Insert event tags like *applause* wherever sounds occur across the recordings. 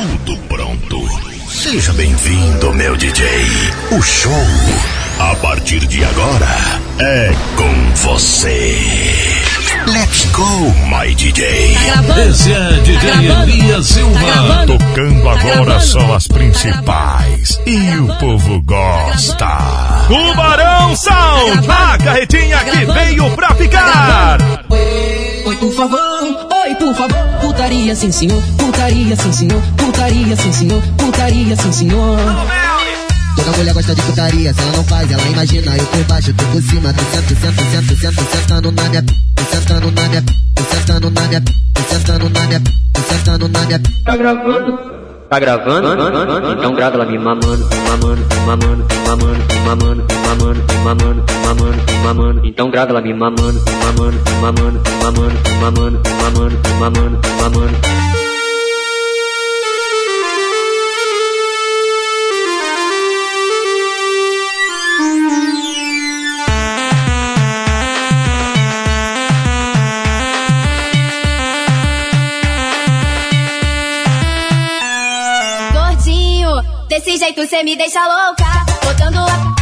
tudo pronto. Seja bem-vindo, meu DJ. O show, a partir de agora, é com você. Let's go, my DJ. Tá Esse é DJ tá Elias Silva. Tá Tocando tá agora gravando. são as principais. Tá e o povo gosta. Tubarão Sound, a carretinha que veio pra ficar. Oi, por favor Oi, por favor, putaria sim senhor, putaria sim senhor, putaria sim senhor, putaria sim senhor. Toda mulher gosta de putaria, se ela não faz, ela imagina eu por baixo, tu por cima, tu sento, sento, sento, sento, sentando na minha, sentando na minha, sentando na minha, sentando na minha, sentando na minha. Tá gravando? Tá gravando? Então grava ela me mamando, mamando, mamando, mamando, mamando, mamando, mamando, mamando, mamando. Então grava ela me mamando, mamando, mamando, mamando, mamando, mamando, mamando. jeito cê me deixa louca. Botando a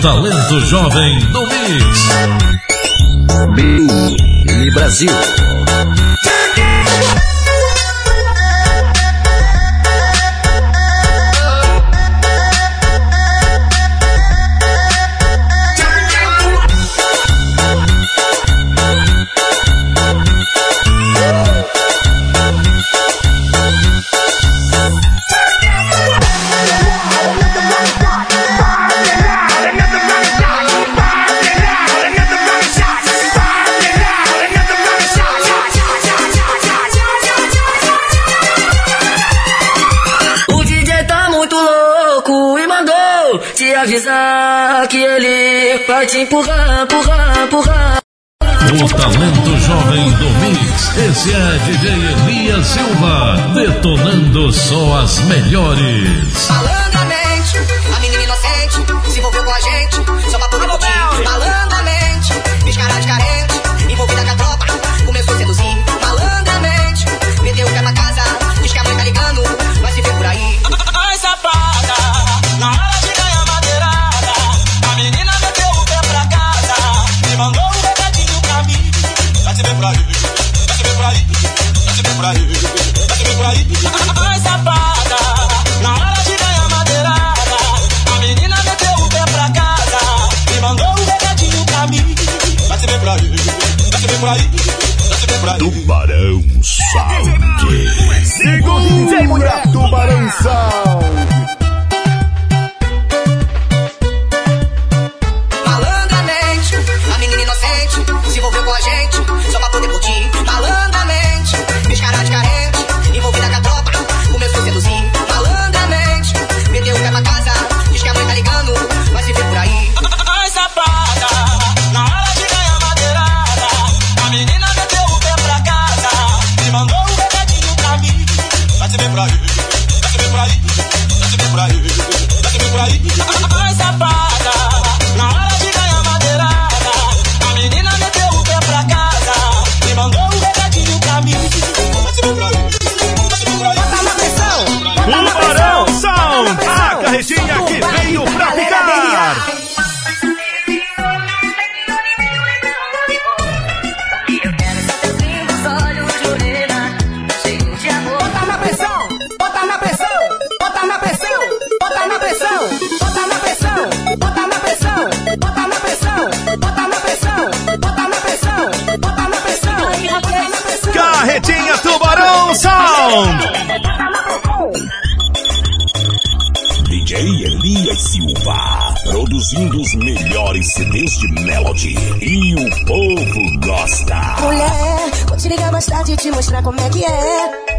talento jovem do Mix. Big Brasil. Ligar mais tarde e te mostrar como é que é.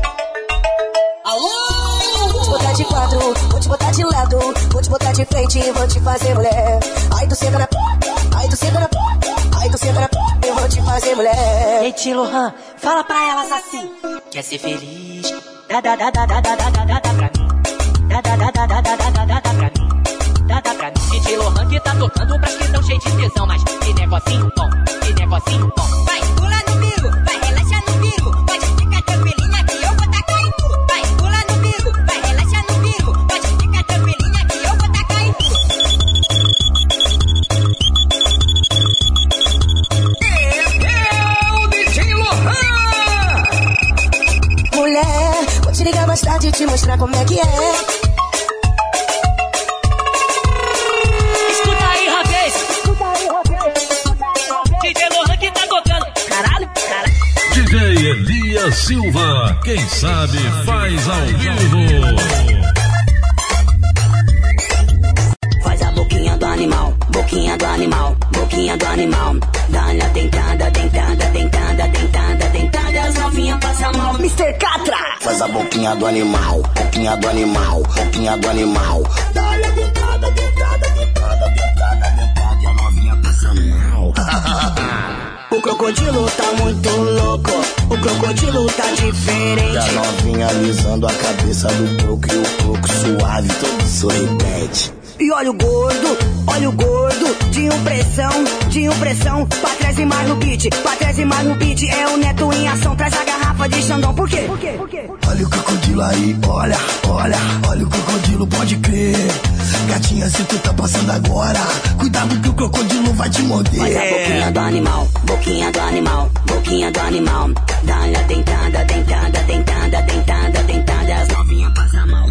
Vou te botar de quatro, vou te botar de lado, vou te botar de frente e vou te fazer mulher. Ai, tu senta na. Ai, tu senta na. Ai, tu senta na. Eu vou te fazer mulher. Ei, Tio Lohan, fala pra elas assim. Quer ser feliz? Dá, dá, dá, dá, dá, dá, dá, dá, dá, dá pra mim. Dá, dá, dá, dá, dá, dá, dá, dá, dá, dá pra mim. Dá, dá pra mim. DJ Lohan que tá tocando pras que tão cheio de tesão, mas que negocinho bom, que negocinho bom. Gordo, de impressão, de impressão. Pra trás e mais no beat, pra trás e mais no beat. É o neto em ação, traz a garrafa de Xandão. Por quê? Por quê? Por quê? Olha o crocodilo aí, olha, olha, olha o crocodilo, pode crer. Gatinha, se tu tá passando agora, cuidado que o crocodilo vai te morder. Faz a boquinha do animal, boquinha do animal, boquinha do animal. Dá-lhe a dentada, dentada, dentada, dentada, dentada. As novinhas passam mal.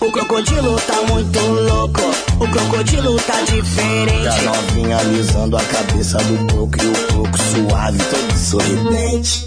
O crocodilo tá muito louco, o crocodilo tá E a diferente. novinha alisando a cabeça do coco e o coco suave, todo sorridente.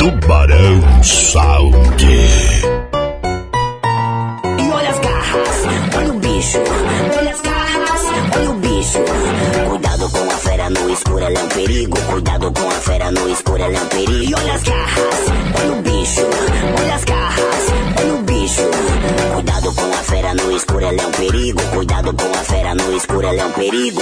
Tubarão Sound. E olha as garras, olha o bicho, olha as garras, olha o bicho. Cuidado com a fera no escuro, ela é um perigo. Cuidado com a fera no escuro, ela é um perigo. E olha as garras, olha o bicho, olha as garras, olha o bicho. Cuidado com a fera no escuro, ela é um perigo. Cuidado com a fera no escuro, ela é um perigo.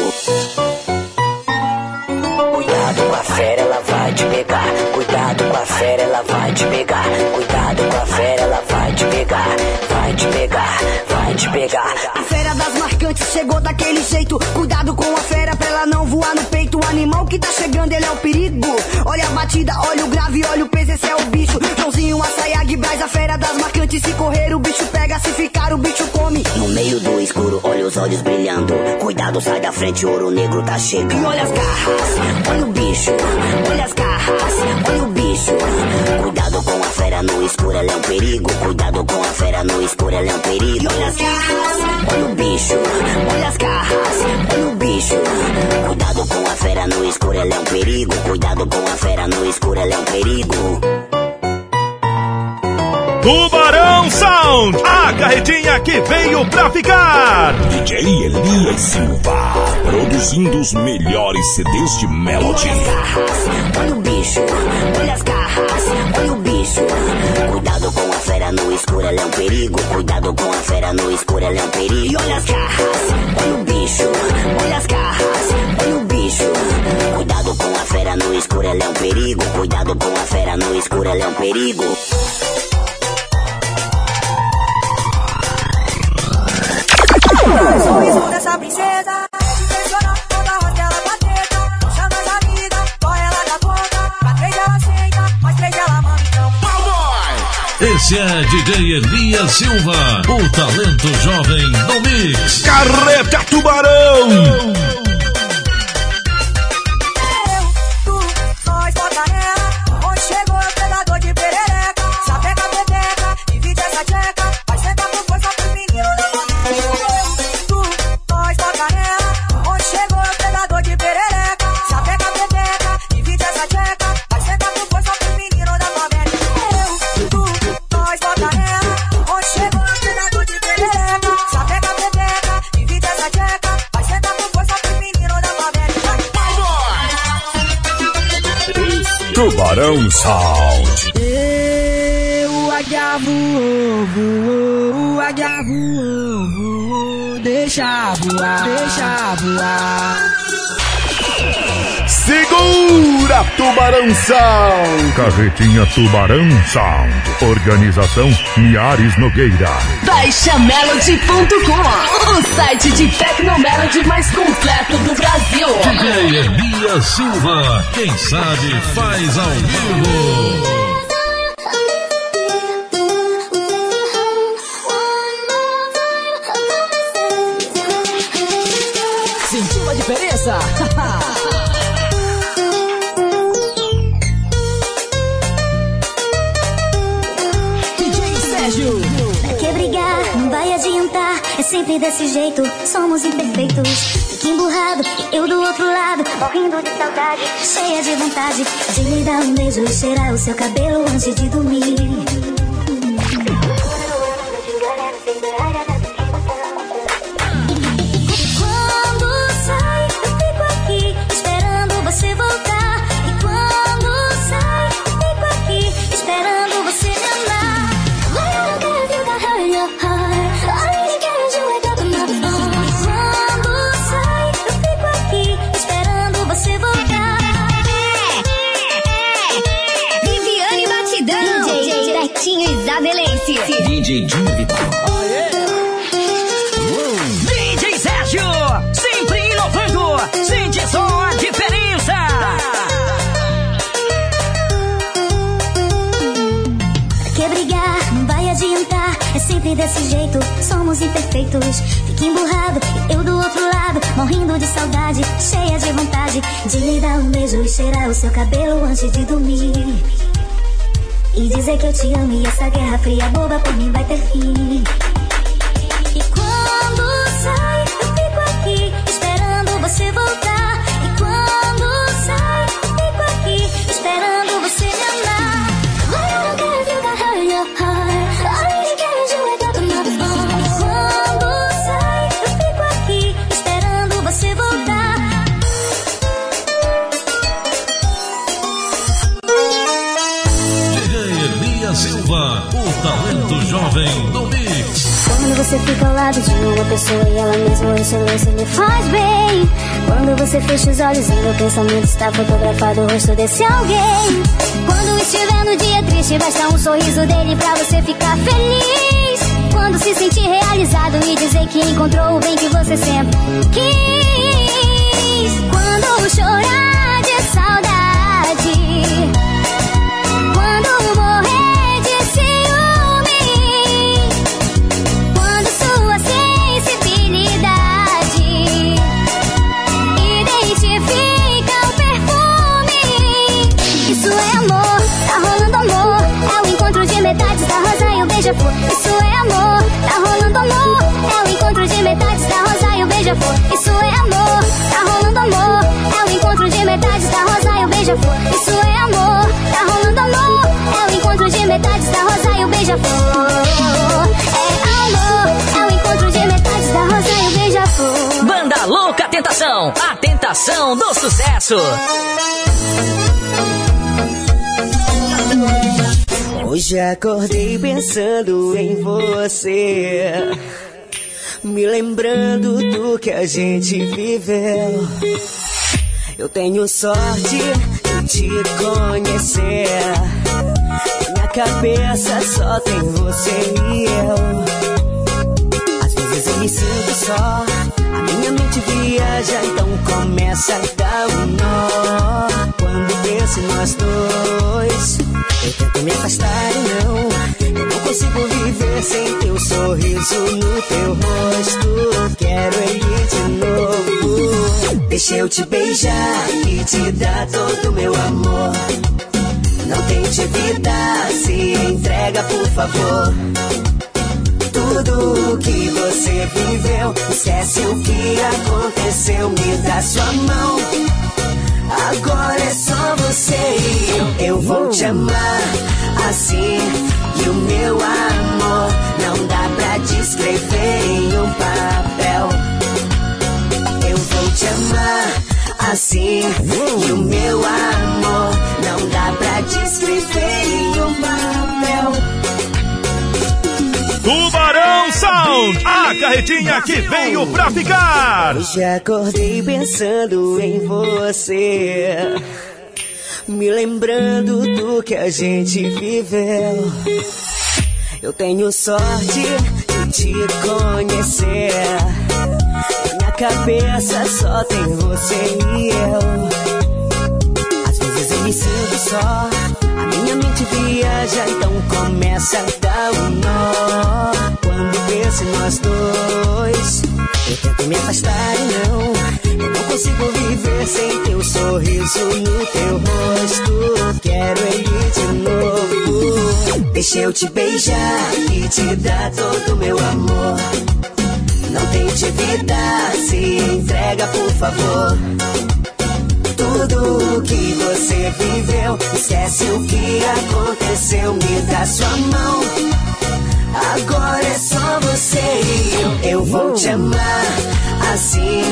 Fera, ela vai te pegar. Cuidado com a fera, ela vai te pegar. Cuidado com a fera, ela vai te pegar. Vai te pegar, vai te pegar. A fera das marcantes chegou daquele jeito. Cuidado com a fera pra ela não voar no peito. O animal que tá chegando, ele é o perigo. Olha a batida, olha o grave, olha o peso, esse é o bicho. Joãozinho, açaiag, braz, a fera das marcantes. Se correr, o escuro, olha os olhos brilhando. Cuidado, sai da frente, ouro negro tá chegando. E olha as garras, Olha o bicho, olha as garras, olha o bicho. Cuidado com a fera no escuro, ela é um perigo. Cuidado com a fera no escuro, ela é um perigo. e olha as garras. Olha o bicho, olha as garras, olha o bicho. Cuidado com a fera no escuro, ela é um perigo. Cuidado com a fera no escuro, ela é um perigo. Tubarão Sound, a carretinha que veio pra ficar. DJ Elias Silva, produzindo os melhores CDs de Melody. Olha as garras, olha o bicho, olha as garras, olha o bicho. Cuidado com a fera no escuro, ela é um perigo. Cuidado com a fera no escuro, ela é um perigo. E olha as garras, Olha o bicho, olha as garras, olha o bicho. Cuidado com a fera no escuro ela é um perigo. Cuidado com a fera no escuro, ela é um perigo. Sorriso dessa princesa, toda ela da então. Esse é DJ Elias Silva, o talento jovem do Mix. Carreta Tubarão! Tubarão Sound. Eu, águia voou, voou, o águia voou, voou, deixa voar, deixa voar. Segura Tubarão Sound. Carretinha Tubarão Sound. Organização Niares Nogueira. BaixaMelody.com, o site de Tecnomelody mais completo do Brasil. DJ Elias Silva, quem sabe faz ao vivo. Sentiu a diferença? *laughs* sempre desse jeito, somos imperfeitos. Fique emburrado, e eu do outro lado, morrendo de saudade, cheia de vontade de lhe dar um beijo e cheirar o seu cabelo antes de dormir. DJ Betinho Isabelense. DJ Júnior Vital. DJ Sérgio, sempre inovando, sente só a diferença. Pra que brigar? Não vai adiantar. É sempre desse jeito, somos imperfeitos. Fique emburrado, e eu do outro lado, morrendo de saudade, cheia de vontade de lhe dar um beijo e cheirar o seu cabelo antes de dormir. E dizer que eu te amo e essa guerra fria boba por mim vai ter fim. Você fica ao lado de uma pessoa e ela mesma em silêncio me faz bem. Quando você fecha os olhos e meu pensamento está fotografado o rosto desse alguém. Quando estiver no dia triste, basta um sorriso dele pra você ficar feliz. Quando se sentir realizado e dizer que encontrou o bem que você sempre quis. Quando chorar beija-flor. Isso é amor, tá rolando amor. É o encontro de metades da rosa e o beija-flor. Isso é amor, tá rolando amor. É o encontro de metades da rosa e o beija-flor. Isso é amor, tá rolando amor. É o encontro de metades da rosa e o beija-flor. É amor, é o encontro de metades da rosa e o beija-flor. Banda Louca Tentação, a tentação do sucesso. Hoje acordei pensando em você, me lembrando do que a gente viveu. Eu tenho sorte de te conhecer. Minha cabeça só tem você e eu. Às vezes eu me sinto só. A minha mente viaja, então começa a dar um nó. Quando penso em nós dois, eu tento me afastar e não. Eu não consigo viver sem teu sorriso no teu rosto. Quero ele de novo. Deixa eu te beijar e te dar todo o meu amor. Não tente evitar, se entrega por favor. Tudo que você viveu, esquece o que aconteceu, me dá sua mão. Agora é só você e eu. Eu vou te amar assim. E o meu amor não dá pra descrever em um papel. Eu vou te amar assim. E o meu amor Sound, a carretinha que veio pra ficar. Hoje acordei pensando em você. Me lembrando do que a gente viveu. Eu tenho sorte de te conhecer. Minha cabeça só tem você e eu. Às vezes eu me sinto só. A minha mente viaja, então começa a dar um nó. Em nós dois, eu tento me afastar e não. Eu não consigo viver sem teu sorriso no teu rosto. Quero ele de novo. Deixa eu te beijar e te dar todo o meu amor. Não tente evitar, se entrega por favor. Tudo que você viveu, esquece o que aconteceu, me dá sua mão. Agora é só você e eu. Eu vou te amar assim,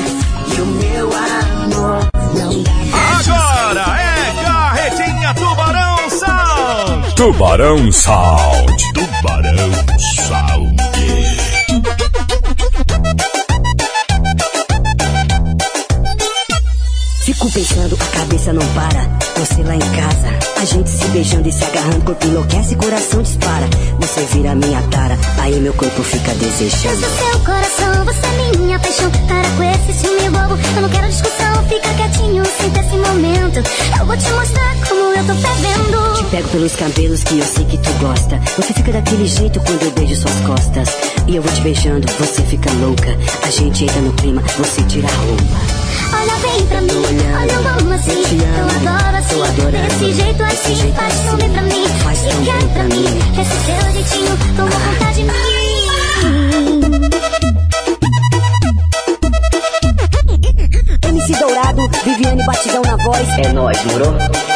e o meu amor não dá Agora é carretinha Tubarão Sound. Tubarão Sound. Tubarão Sound. Fico pensando, cabeça não para. Você lá em casa, a gente se beijando e se agarrando, corpo enlouquece, coração dispara. Você vira minha tara, aí meu corpo fica Eu desejando. sou seu coração, você é minha paixão. Para com esse ciúme bobo, eu não quero discussão. Fica quietinho, sinta esse momento. Eu vou te mostrar eu tô fervendo. Te pego pelos cabelos que eu sei que tu gosta. Você fica daquele jeito quando eu beijo suas costas. E eu vou te beijando, você fica louca. A gente entra no clima, você tira a roupa. Olha bem pra mim, olha eu amo assim. Eu adoro assim. tô adorando. Desse jeito Desse assim, jeito faz tão assim, bem pra mim. faz tão Fica bem pra mim, esse seu jeitinho tomou conta de mim. *laughs* MC Dourado, Viviane Batidão na voz. É nóis, moro?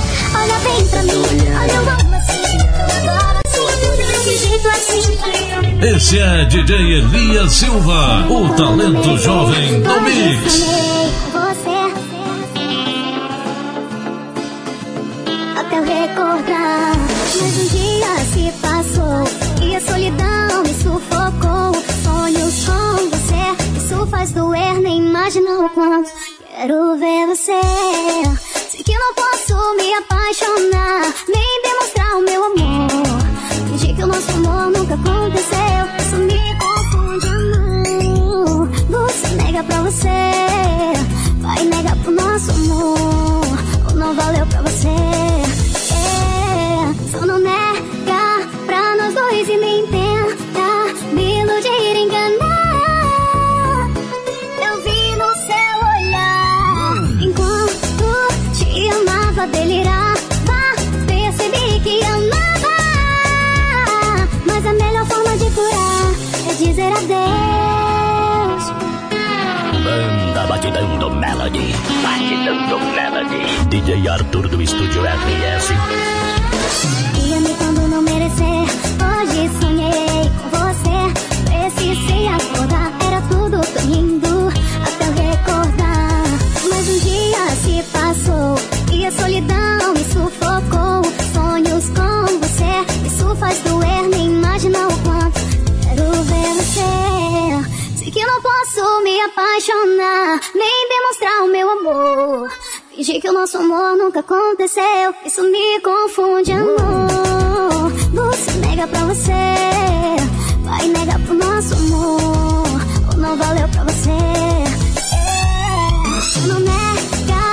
Olha bem pra mim, olha eu amo assim. Eu adoro assim, desse jeito assim. Esse é DJ Elias Silva, o talento jovem do Mix. Você até eu recordar. Mas um dia se passou e a solidão me sufocou. Sonhos com você, isso faz doer, nem imagina o quanto quero ver você. Me apaixonar, nem demonstrar o meu amor. Fingir que o nosso amor nunca aconteceu, isso me confunde, amor. Você nega pra você, vai negar pro nosso amor. Ou não valeu pra DJ Arthur do Estúdio RS. E amei quando não merecer. Hoje sonhei Que o nosso amor nunca aconteceu. Isso me confunde, amor. Você nega pra você. Vai negar pro nosso amor. Ou não valeu pra você. É. Não nega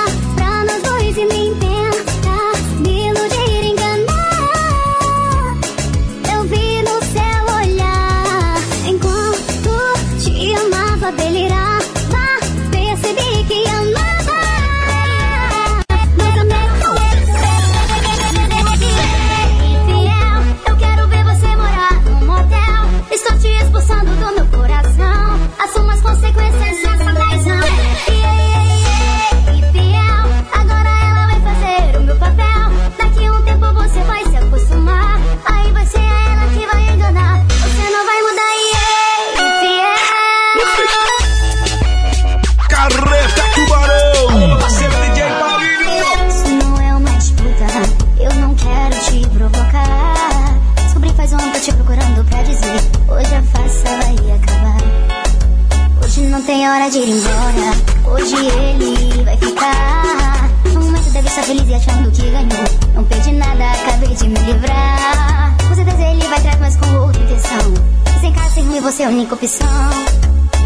tem hora de ir embora, hoje ele vai ficar. No momento deve estar feliz e achando que ganhou. Não perdi nada, acabei de me livrar. Com certeza ele vai atrás, mas com outra intenção. Sem casa, sem ruim, você é a única opção.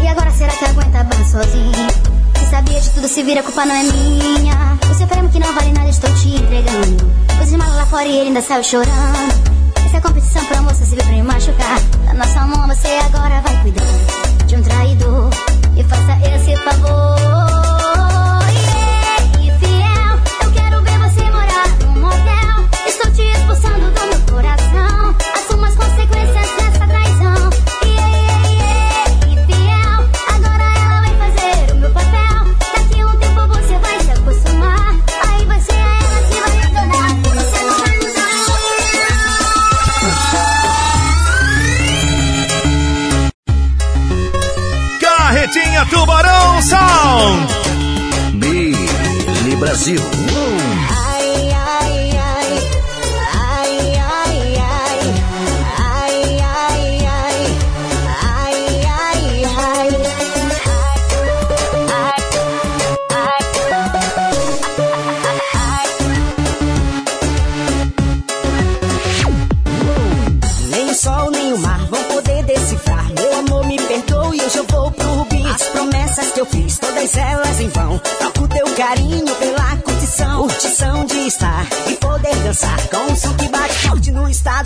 E agora será que aguenta a barra sozinho? Se sabia de tudo, se vira, a culpa não é minha. Você prêmio que não vale nada, estou te entregando. Pus de mala lá fora e ele ainda saiu chorando. Essa é competição pra moça se vir pra me machucar. Da nossa mão você agora vai cuidar de um traidor. E faça esse favor. Sound! Billy Brasil.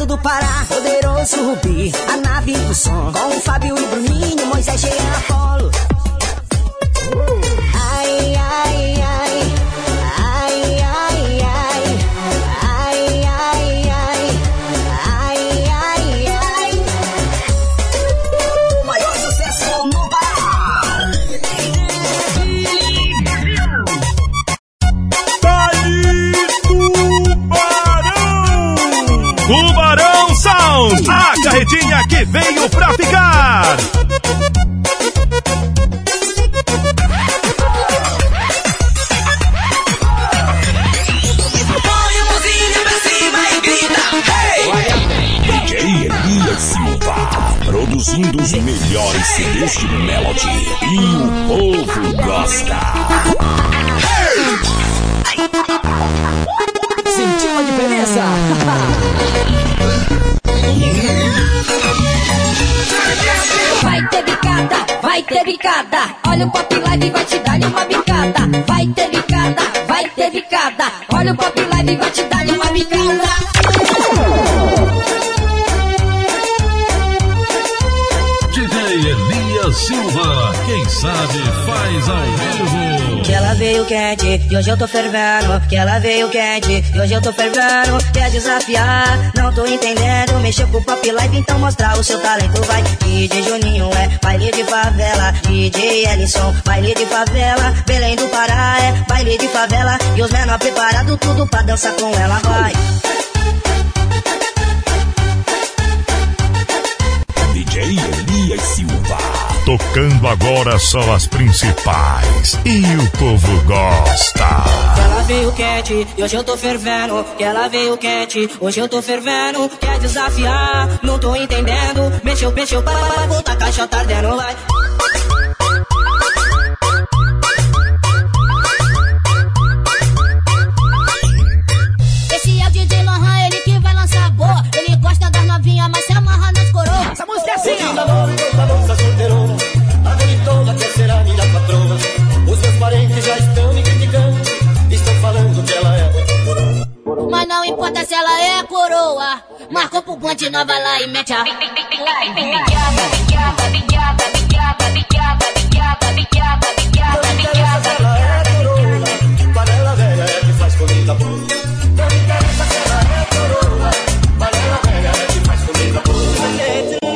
Do Pará. Poderoso Rubi, a nave do som. Com o Fábio e Bruninho, Moisés, Jean, melhores CDs de Melody. E o povo gosta. Sentiu a diferença? Vai ter bicada, vai ter bicada. Olha o Pop Live vai te dar uma bicada. Vai ter bicada, vai ter bicada. Olha o Pop Live vai te dar quente e hoje eu tô fervendo. Que ela veio quente e hoje eu tô fervendo. Quer desafiar? Não tô entendendo. Mexeu com o pop live, então mostrar o seu talento. Vai, DJ Juninho é baile de favela. DJ Ellison, baile de favela. Belém do Pará é baile de favela. E os menor preparado tudo pra dançar com ela. Vai. Tocando agora só as principais. E o povo gosta. Ela veio quente hoje eu tô fervendo. Que ela veio quente, hoje eu tô fervendo. Quer desafiar? Não tô entendendo. Mexeu, mexeu, para, voltar, caixa tá ardendo, vai. Se ela é coroa. Marcou pro ponte nova lá e mete a.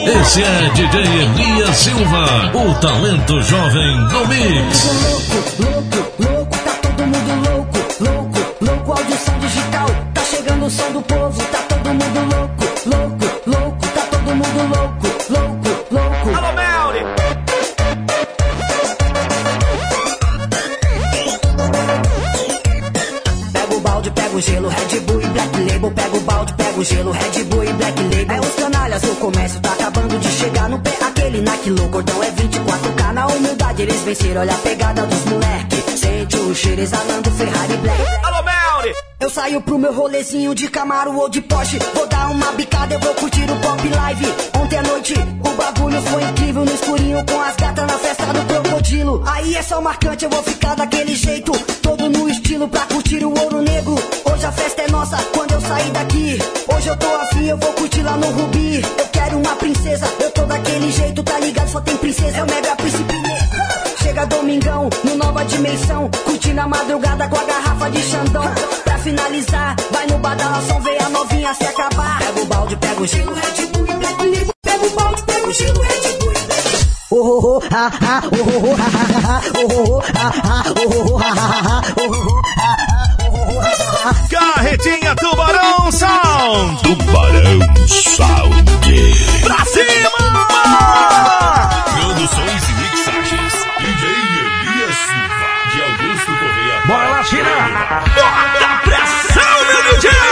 Esse é DJ Elias Silva, o talento jovem do Mix. Olha a pegada dos moleque. Sente o cheiro exalando Ferrari Black. Alô, Melly! Eu saio pro meu rolezinho de Camaro ou de Porsche. Vou dar uma bicada, eu vou curtir o pop live. Ontem à noite o bagulho foi incrível no escurinho com as gatas na festa do crocodilo. Aí é só marcante, eu vou ficar daquele jeito. Todo no estilo pra curtir o ouro negro. Hoje a festa é nossa quando eu sair daqui. Hoje eu tô afim, eu vou curtir lá no Rubi. Eu quero uma princesa, eu tô daquele jeito, tá ligado? Só tem princesa, é o mega príncipe. Chega domingão, no nova dimensão. Curtindo a madrugada com a garrafa de Xandão. Pra finalizar, vai no badalação, vê a novinha se acabar. Pega o balde, pega o gelo, Red Bull e Black Label. Pega o balde, pega o gelo, Red Bull e Black Label. Oh, oh, oh, ah, ah, oh, oh, oh, ah, ah, ah, oh, oh, ah, ah, oh, oh, ah, ah, ah, oh, oh, ah, ah, oh, oh, ah, ah. Carretinha Tubarão Sound! Tubarão Sound. Pra cima! Produções Latina. Bota pressão, meu DJ!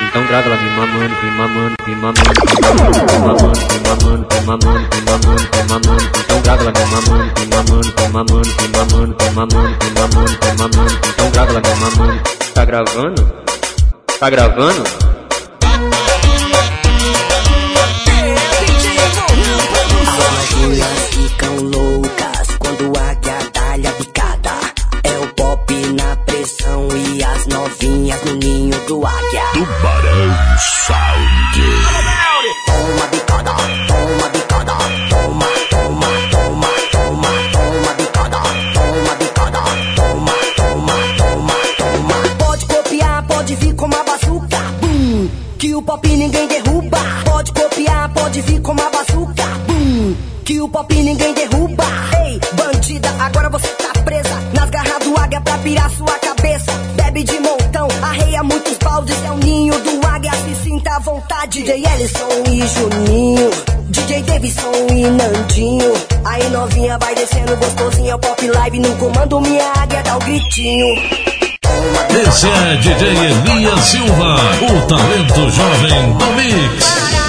Então grava me mamando, me mamando, me mamando, me mamando, me mamando, me mamando, me mamando, me mamando. Então grava me mamando, me mamando, me mamando, me mamando, me mamando, me mamando. Então grava me mamando. Tá gravando? Tá gravando? As mulheres ficam loucas quando a guia picada. É o pop na pressão e as novinhas no ninho do ar. Que o pop ninguém derruba. Pode copiar, pode vir com uma bazuca. Bum, que o pop ninguém derruba. Ei, bandida, agora você tá presa nas garras do águia pra pirar sua cabeça. Bebe de montão, arreia muitos baldes, é o ninho do águia, se sinta à vontade. DJ Ellison e Juninho, DJ Davidson e Nandinho. Aí novinha vai descendo gostosinho, é o pop live no comando, minha águia dá o gritinho. Esse é DJ Elias Silva, o talento jovem do Mix.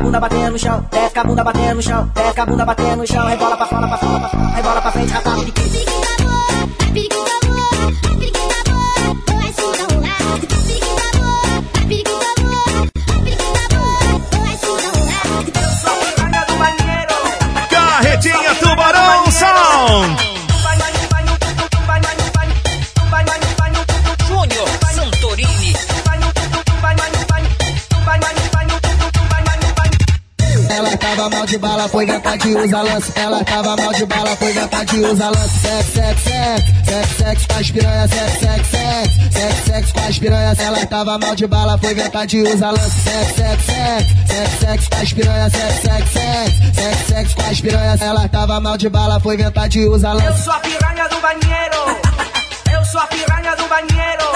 A bunda batendo no chão, desce com a bunda batendo no chão, desce com a bunda batendo no chão, rebola pra fora, pra fora, pra fora, rebola pra frente, ratado de quê? Inventar de usar lance. Ela tava mal de bala, foi inventar de usar lance. Sexo, sexo, sexo, sexo, sexo com as piranhas, sexo, sexo, sexo, sexo, sexo com as piranhas. Ela tava mal de bala, foi inventar de usar lance. Sexo, sexo, sexo, sexo, sexo com as piranhas, sexo, sexo, sexo, sexo, sexo com as piranhas. Ela tava mal de bala, foi inventar de usar Eu lance. sou a piranha do banheiro. Eu sou a piranha do banheiro.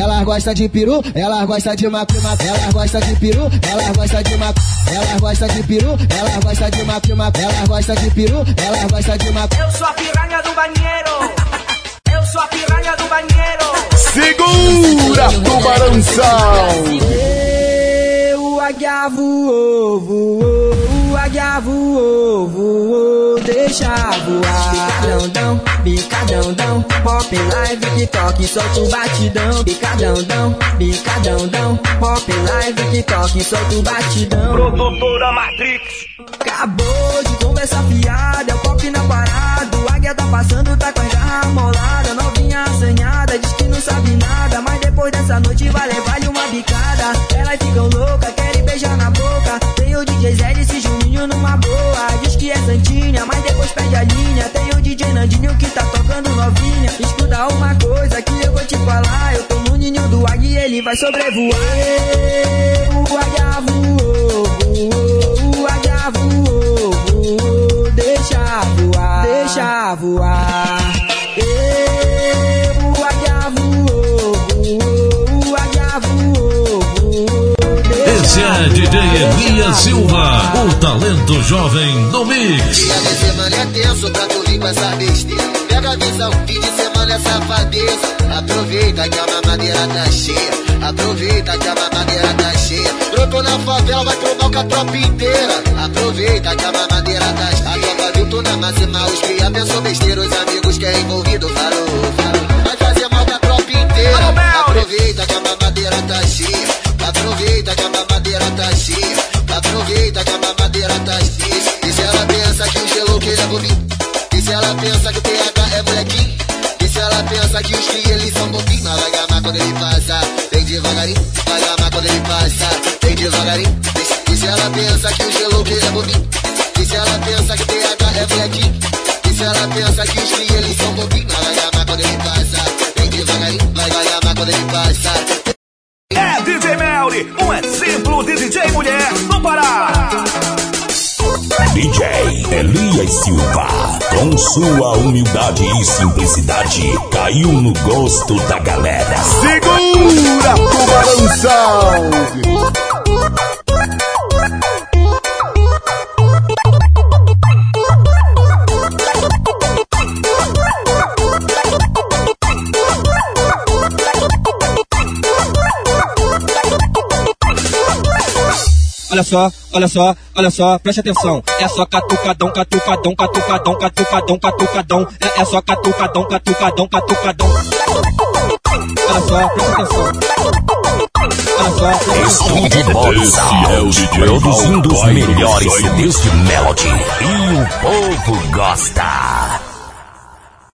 Ela gosta de peru, ela gosta de macu, macu. Ela gosta de peru, ela gosta de macu. Ela gosta de peru, ela gosta de macu, macu. Ela gosta de peru, ela gosta de macu. Eu sou a piranha do banheiro. Eu sou a piranha do banheiro. Segura, Tubarão. O águia voou, voou, o águia voou, voou, deixa voar. Bicadão, dão, pop live, TikTok, solta o batidão. Bicadão, dão, bicadão, dão, pop live, TikTok, solta o batidão. Produtora Matrix. Acabou de conversar fiada, é o pop na parada. O águia tá passando, tá com a garra molada. Novinha assanhada, diz que não sabe nada. Mas depois dessa noite vai levar-lhe uma bicada. Elas ficam loucas, querem beijar na boca. Tem o DJ Zé e Juninho numa boa. Ele vai sobrevoar. O águia voou, voou, o águia voou, voou, deixa voar, deixa voar. Ê, O águia voou, voou, o águia voou, Esse é DJ Elias Silva, o talento jovem do Mix. Dia de semana é tenso pra tu com essa besteira. Pega a visão, fim de semana é safadeza. Aproveita que a mamadeira tá cheia. Aproveita que a mamadeira tá cheia. Brotou na favela, vai tomar com a tropa inteira. Aproveita que a mamadeira tá cheia. A tropa viu tu na máxima, os cria pensou besteira. Os amigos que é envolvido falou, falou. Vai fazer mal com a tropa inteira. Aproveita que a mamadeira tá cheia. Aproveita que a mamadeira tá cheia. Que os eles são bobinhos? Mas vai gamar quando ele passa, vem devagarinho. Vai gamar quando ele passa, vem devagarinho. E se ela pensa que o gelo que é bobinho? E se ela pensa que PH é molequinho? E se ela pensa que os cria eles são e simplicidade, caiu no gosto da galera. Segura, Tubarão! Olha só, olha só, olha só, preste atenção. É só catucadão, catucadão, catucadão, catucadão, catucadão. É, é só catucadão, catucadão, catucadão. Olha só, preste atenção. Olha só. Estúdio Bob Sound, produzindo os melhores CDs de Melody. E o povo gosta.